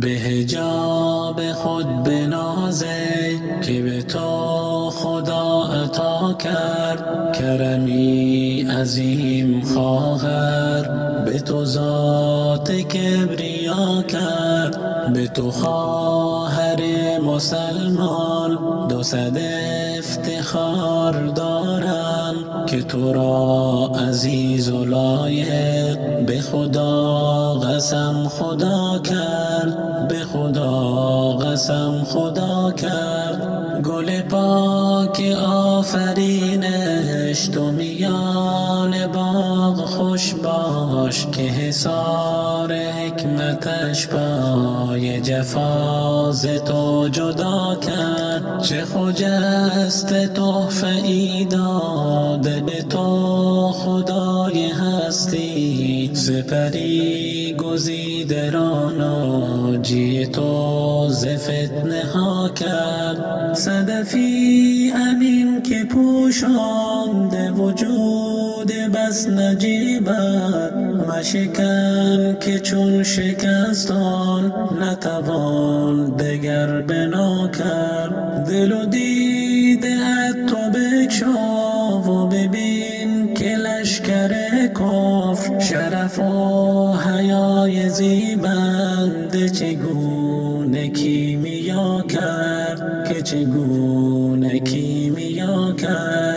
به هجاب خود بنازه که به تو خدا عطا کرد. کرمی عظیم خواهر به تو ذات کبریا کرد. به تو خواهر مسلمان دو صد افتخار دارم که تو را عزیز و لایق به خدا قسم خدا کرد به خدا قسم خدا کرد. گل پاک آفرینش تو میان باغ خوش باش که حصار حکمتش پای جفاز تو جدا کرد. چه خجست تحفه ای داده؟ به تو خدای هستی. سپری گزیده را ناجی تو ز فتنه ها کرد. صدفی امین که پوشانده وجود بس نجیبت مشکن که چون شکستان نتوان دگر بنا کرد. دلو دیده حتی بکشا و ببین که لشکر کفر شرف و حیای زیبند. چگونه کیمیا کرد که چگونه کیمیا کرد